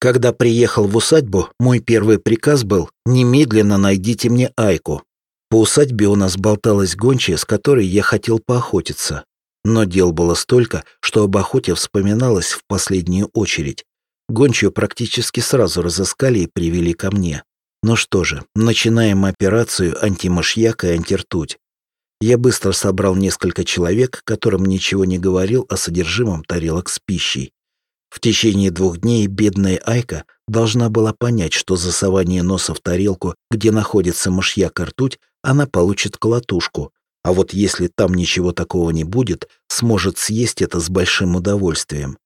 Когда приехал в усадьбу, мой первый приказ был «немедленно найдите мне Айку». По усадьбе у нас болталась гончая, с которой я хотел поохотиться. Но дел было столько, что об охоте вспоминалось в последнюю очередь. Гончую практически сразу разыскали и привели ко мне. Ну что же, начинаем операцию антимышьяк и антиртуть. Я быстро собрал несколько человек, которым ничего не говорил о содержимом тарелок с пищей. В течение двух дней бедная Айка должна была понять, что за сование носа в тарелку, где находится мышьяк и ртуть, она получит колотушку, а вот если там ничего такого не будет, сможет съесть это с большим удовольствием.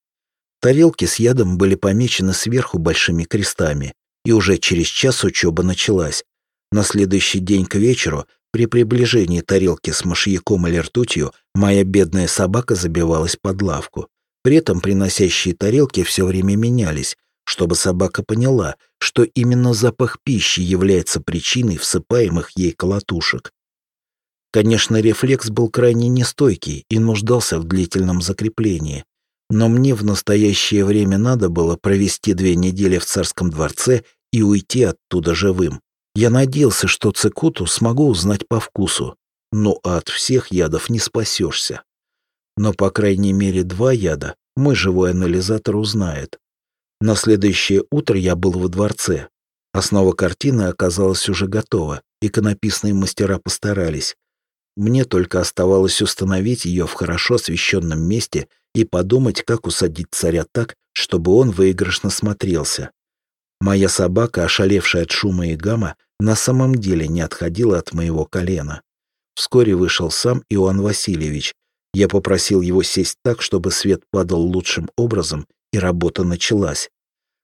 Тарелки с ядом были помечены сверху большими крестами, и уже через час учеба началась. На следующий день к вечеру, при приближении тарелки с мышьяком или ртутью, моя бедная собака забивалась под лавку. При этом приносящие тарелки все время менялись, чтобы собака поняла, что именно запах пищи является причиной всыпаемых ей колотушек. Конечно, рефлекс был крайне нестойкий и нуждался в длительном закреплении, но мне в настоящее время надо было провести две недели в царском дворце и уйти оттуда живым. Я надеялся, что цикуту смогу узнать по вкусу, но от всех ядов не спасешься но, по крайней мере, два яда мой живой анализатор узнает. На следующее утро я был во дворце. Основа картины оказалась уже готова, иконописные мастера постарались. Мне только оставалось установить ее в хорошо освещенном месте и подумать, как усадить царя так, чтобы он выигрышно смотрелся. Моя собака, ошалевшая от шума и гамма, на самом деле не отходила от моего колена. Вскоре вышел сам Иоанн Васильевич, я попросил его сесть так, чтобы свет падал лучшим образом, и работа началась.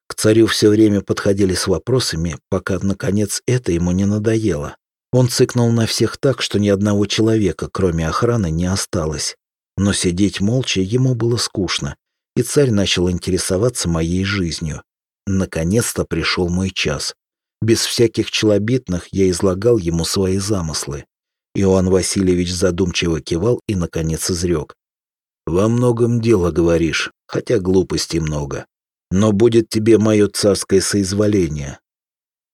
К царю все время подходили с вопросами, пока, наконец, это ему не надоело. Он цыкнул на всех так, что ни одного человека, кроме охраны, не осталось. Но сидеть молча ему было скучно, и царь начал интересоваться моей жизнью. Наконец-то пришел мой час. Без всяких челобитных я излагал ему свои замыслы. Иоанн Васильевич задумчиво кивал и, наконец, изрек. «Во многом дело говоришь, хотя глупостей много. Но будет тебе мое царское соизволение».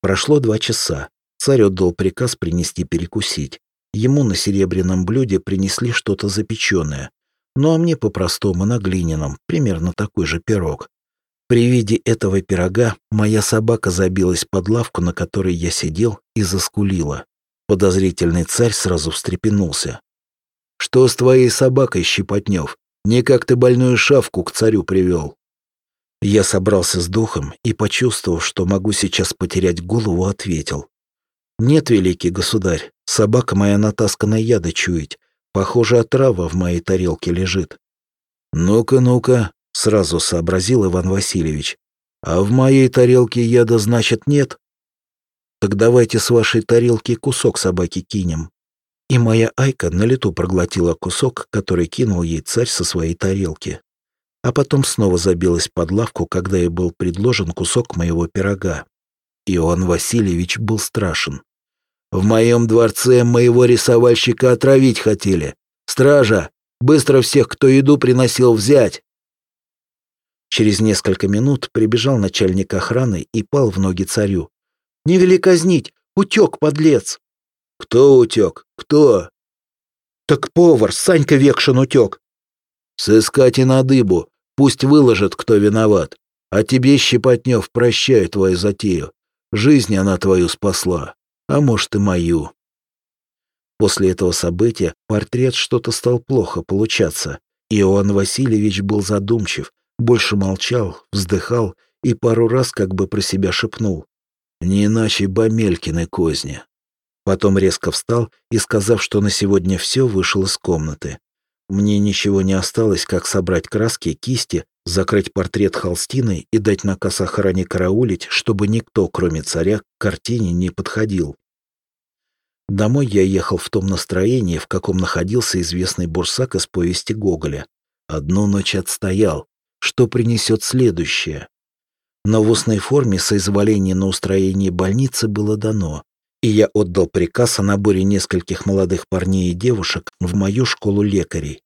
Прошло два часа. Царь отдал приказ принести перекусить. Ему на серебряном блюде принесли что-то запеченное. Ну а мне по-простому на глиняном, примерно такой же пирог. При виде этого пирога моя собака забилась под лавку, на которой я сидел, и заскулила. Подозрительный царь сразу встрепенулся. «Что с твоей собакой, Щепотнев? Никак ты больную шавку к царю привел». Я собрался с духом и, почувствовав, что могу сейчас потерять голову, ответил. «Нет, великий государь, собака моя натасканная яда чуять. Похоже, отрава в моей тарелке лежит». «Ну-ка, ну-ка», — сразу сообразил Иван Васильевич. «А в моей тарелке яда, значит, нет?» Так давайте с вашей тарелки кусок собаки кинем. И моя Айка на лету проглотила кусок, который кинул ей царь со своей тарелки. А потом снова забилась под лавку, когда ей был предложен кусок моего пирога. Иоанн Васильевич был страшен. «В моем дворце моего рисовальщика отравить хотели. Стража, быстро всех, кто еду приносил, взять!» Через несколько минут прибежал начальник охраны и пал в ноги царю. Не вели казнить! Утек, подлец!» «Кто утек? Кто?» «Так повар, Санька Векшин утек!» «Сыскать и на дыбу, пусть выложит, кто виноват. А тебе, Щепотнев, прощаю твою затею. Жизнь она твою спасла, а может и мою». После этого события портрет что-то стал плохо получаться. Иоанн Васильевич был задумчив, больше молчал, вздыхал и пару раз как бы про себя шепнул. Не иначе Бамелькины козни. Потом резко встал и, сказав, что на сегодня все, вышел из комнаты. Мне ничего не осталось, как собрать краски, кисти, закрыть портрет холстиной и дать наказ охране караулить, чтобы никто, кроме царя, к картине не подходил. Домой я ехал в том настроении, в каком находился известный бурсак из повести Гоголя. Одну ночь отстоял. Что принесет следующее? Но в устной форме соизволение на устроение больницы было дано, и я отдал приказ о наборе нескольких молодых парней и девушек в мою школу лекарей.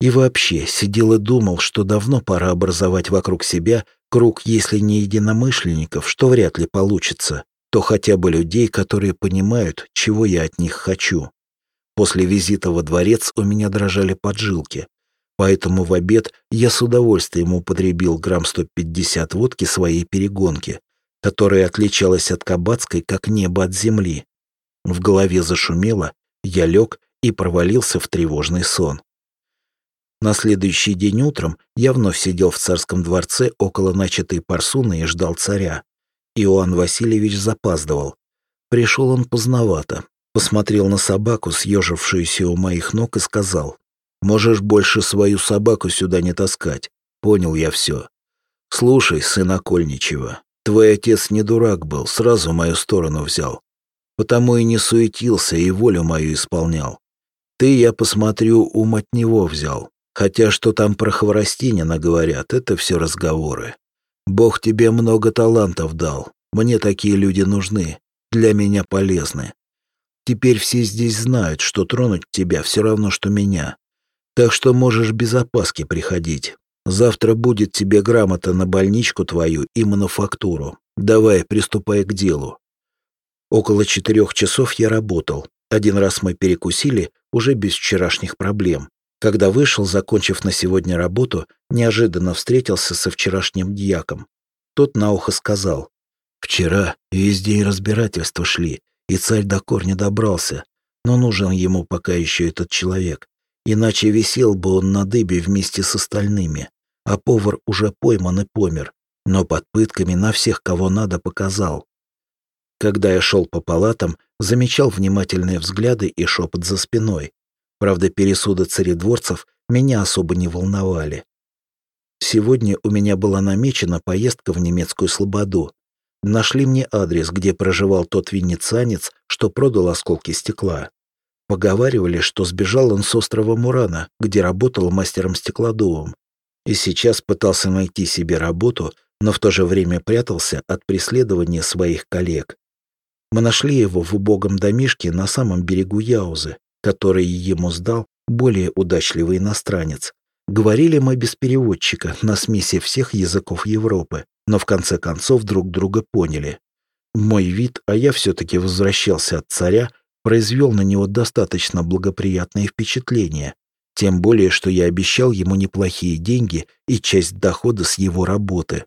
И вообще сидел и думал, что давно пора образовать вокруг себя Круг, если не единомышленников, что вряд ли получится, то хотя бы людей, которые понимают, чего я от них хочу. После визита во дворец у меня дрожали поджилки, поэтому в обед я с удовольствием употребил грамм 150 водки своей перегонки, которая отличалась от кабацкой, как небо от земли. В голове зашумело, я лег и провалился в тревожный сон. На следующий день утром я вновь сидел в царском дворце около начатой парсуны и ждал царя. Иоанн Васильевич запаздывал. Пришел он поздновато, посмотрел на собаку, съежившуюся у моих ног, и сказал, «Можешь больше свою собаку сюда не таскать. Понял я все. Слушай, сын Окольничева, твой отец не дурак был, сразу мою сторону взял. Потому и не суетился, и волю мою исполнял. Ты, я посмотрю, ум от него взял. Хотя что там про Хворостинина говорят, это все разговоры. Бог тебе много талантов дал. Мне такие люди нужны, для меня полезны. Теперь все здесь знают, что тронуть тебя все равно, что меня. Так что можешь без опаски приходить. Завтра будет тебе грамота на больничку твою и мануфактуру. Давай, приступай к делу. Около четырех часов я работал. Один раз мы перекусили, уже без вчерашних проблем. Когда вышел, закончив на сегодня работу, неожиданно встретился со вчерашним дьяком. Тот на ухо сказал, «Вчера весь день разбирательства шли, и царь до корня добрался, но нужен ему пока еще этот человек, иначе висел бы он на дыбе вместе с остальными, а повар уже пойман и помер, но под пытками на всех, кого надо, показал. Когда я шел по палатам, замечал внимательные взгляды и шепот за спиной. Правда, пересуды царедворцев меня особо не волновали. Сегодня у меня была намечена поездка в немецкую слободу. Нашли мне адрес, где проживал тот венецианец, что продал осколки стекла. Поговаривали, что сбежал он с острова Мурана, где работал мастером-стеклодувом. И сейчас пытался найти себе работу, но в то же время прятался от преследования своих коллег. Мы нашли его в убогом домишке на самом берегу Яузы, который ему сдал более удачливый иностранец. Говорили мы без переводчика, на смеси всех языков Европы, но в конце концов друг друга поняли. Мой вид, а я все-таки возвращался от царя, произвел на него достаточно благоприятное впечатление, тем более, что я обещал ему неплохие деньги и часть дохода с его работы.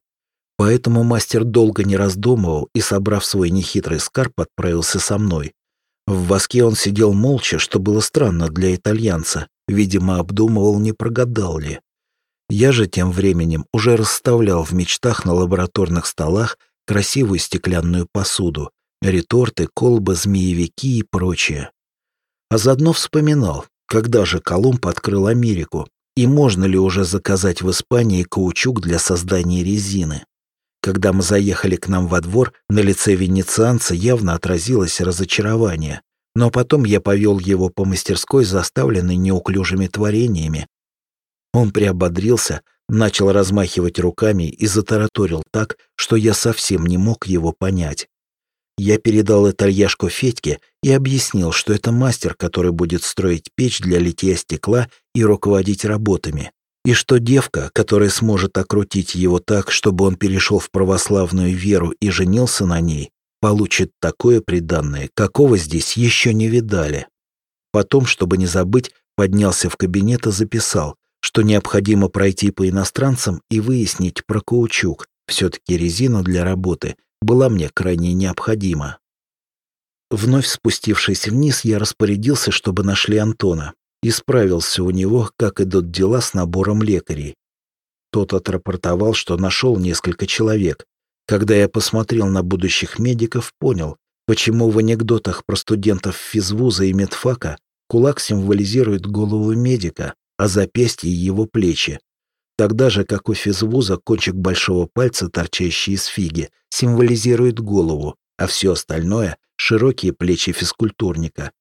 Поэтому мастер долго не раздумывал и, собрав свой нехитрый скарб, отправился со мной. В воске он сидел молча, что было странно для итальянца. Видимо, обдумывал, не прогадал ли. Я же тем временем уже расставлял в мечтах на лабораторных столах красивую стеклянную посуду, реторты, колбы, змеевики и прочее. А заодно вспоминал, когда же Колумб открыл Америку, и можно ли уже заказать в Испании каучук для создания резины. Когда мы заехали к нам во двор, на лице венецианца явно отразилось разочарование. Но потом я повел его по мастерской, заставленной неуклюжими творениями. Он приободрился, начал размахивать руками и затараторил так, что я совсем не мог его понять. Я передал итальяшку Федьке и объяснил, что это мастер, который будет строить печь для литья стекла и руководить работами и что девка, которая сможет окрутить его так, чтобы он перешел в православную веру и женился на ней, получит такое приданное, какого здесь еще не видали. Потом, чтобы не забыть, поднялся в кабинет и записал, что необходимо пройти по иностранцам и выяснить про каучук. Все-таки резина для работы была мне крайне необходима. Вновь спустившись вниз, я распорядился, чтобы нашли Антона и справился у него, как идут дела с набором лекарей. Тот отрапортовал, что нашел несколько человек. Когда я посмотрел на будущих медиков, понял, почему в анекдотах про студентов физвуза и медфака кулак символизирует голову медика, а запястье его плечи. Тогда же, как у физвуза, кончик большого пальца, торчащий из фиги, символизирует голову, а все остальное — широкие плечи физкультурника.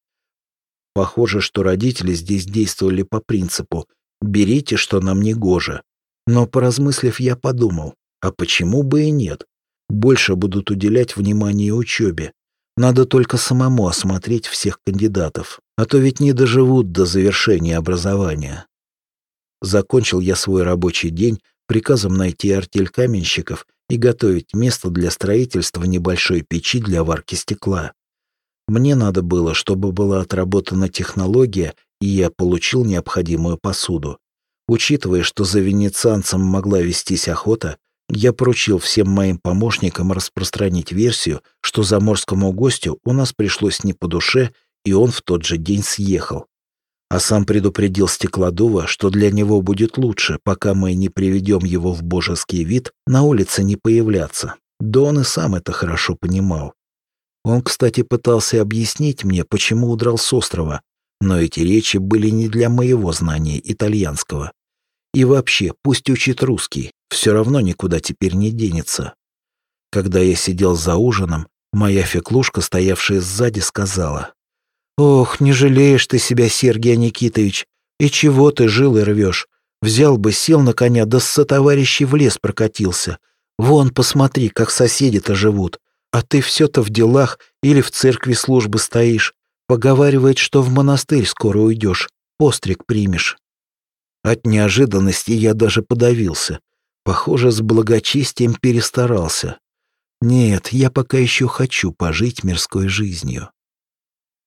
Похоже, что родители здесь действовали по принципу «берите, что нам не гоже». Но, поразмыслив, я подумал, а почему бы и нет? Больше будут уделять внимание учебе. Надо только самому осмотреть всех кандидатов, а то ведь не доживут до завершения образования. Закончил я свой рабочий день, приказом найти артель каменщиков и готовить место для строительства небольшой печи для варки стекла. Мне надо было, чтобы была отработана технология, и я получил необходимую посуду. Учитывая, что за венецианцем могла вестись охота, я поручил всем моим помощникам распространить версию, что заморскому гостю у нас пришлось не по душе, и он в тот же день съехал. А сам предупредил Стеклодува, что для него будет лучше, пока мы не приведем его в божеский вид, на улице не появляться. Да он и сам это хорошо понимал. Он, кстати, пытался объяснить мне, почему удрал с острова, но эти речи были не для моего знания итальянского. И вообще, пусть учит русский, все равно никуда теперь не денется. Когда я сидел за ужином, моя феклушка, стоявшая сзади, сказала, «Ох, не жалеешь ты себя, Сергей Никитович, и чего ты жил и рвешь? Взял бы, сел на коня, да с товарищей в лес прокатился. Вон, посмотри, как соседи-то живут. А ты все-то в делах или в церкви службы стоишь. Поговаривает, что в монастырь скоро уйдешь, постриг примешь». От неожиданности я даже подавился. Похоже, с благочестием перестарался. Нет, я пока еще хочу пожить мирской жизнью.